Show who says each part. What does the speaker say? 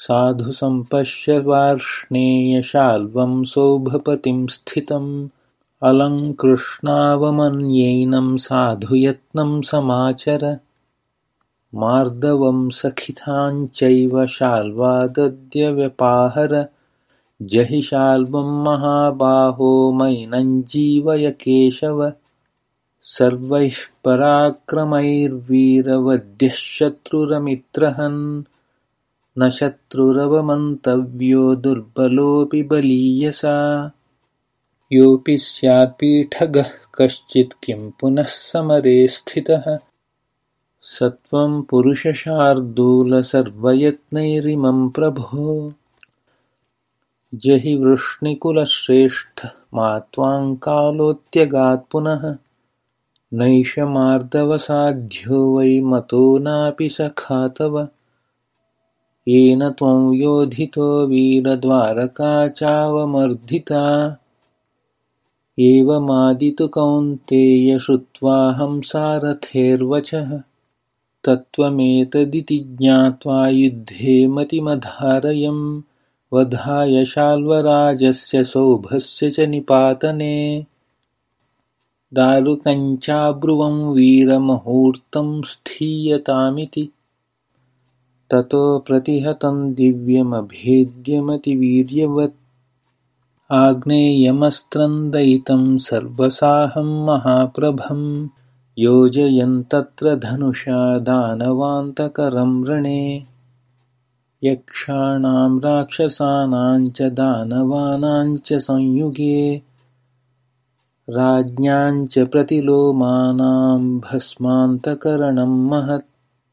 Speaker 1: साधु सम्पश्य वार्ष्णेयशाल्वं सौभपतिं स्थितम् अलङ्कृष्णावमन्यैनं साधुयत्नं समाचर। मार्दवं सखिताञ्चैव शाल्वादद्यव्यपाहर जहि शाल्वं महाबाहो मैनं केशव। सर्वैः पराक्रमैर्वीरवद्यः शत्रुरमित्रहन् न शत्रुरवमन्तव्यो दुर्बलोऽपि बलीयसा। योऽपि स्यात्पीठगः कश्चित् किं पुनः समरे स्थितः। स त्वं पुरुषशार्दूलसर्वयत्नैरिमं प्रभो। जहि वृष्णिकुलश्रेष्ठः मा त्वां कालोऽत्यगात् पुनः। नैष मार्दवसाध्यो वै मतो नापि सखा तव येन त्वं योधितो वीरद्वारका चावमर्दिता एवमादितु कौन्तेय श्रुत्वाहं सारथेर्वचः तत्त्वमेतदिति ज्ञात्वा युद्धे मतिमधारयं वधाय शाल्वराजस्य सौभस्य च निपातने। दारुकञ्चाब्रुवं वीरमुहूर्तं स्थीयतामिति ततो प्रतिहतं दिव्यमभेद्यमतिवीर्यवत्। आग्नेयमस्त्रन्दयितं सर्वसाहं महाप्रभं। योजयन्तत्र धनुषा दानवान्तकरं रणे यक्षाणां राक्षसानां च दानवानां च संयुगे। राज्ञां च प्रतिलोमानां भस्मान्तकरणं महत्